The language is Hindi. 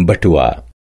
बटुआ।